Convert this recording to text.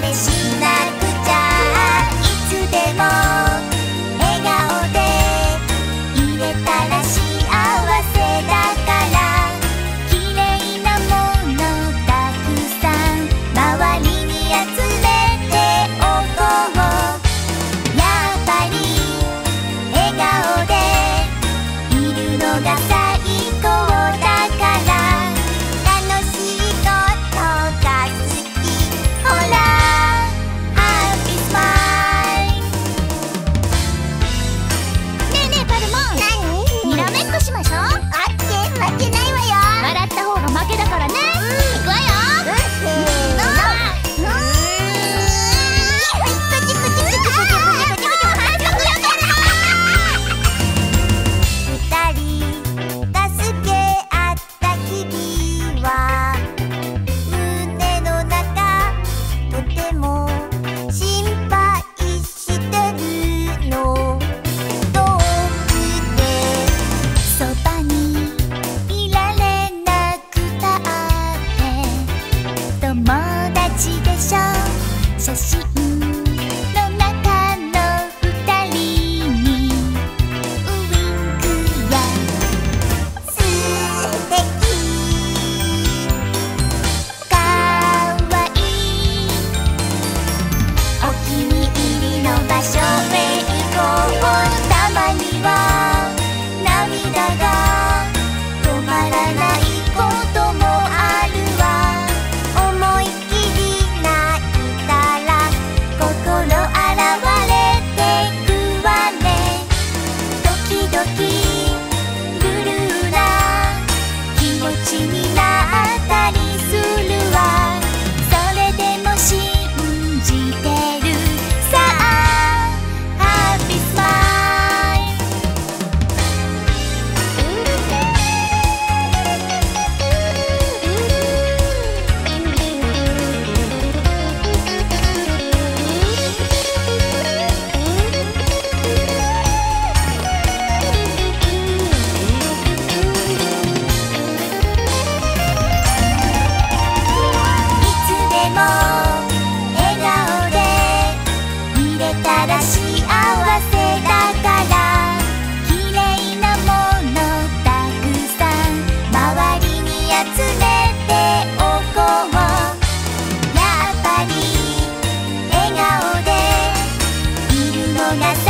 れしない写真の中の二人にウインクや素敵かわいいお気に入りの場所へ行こう。たまにはが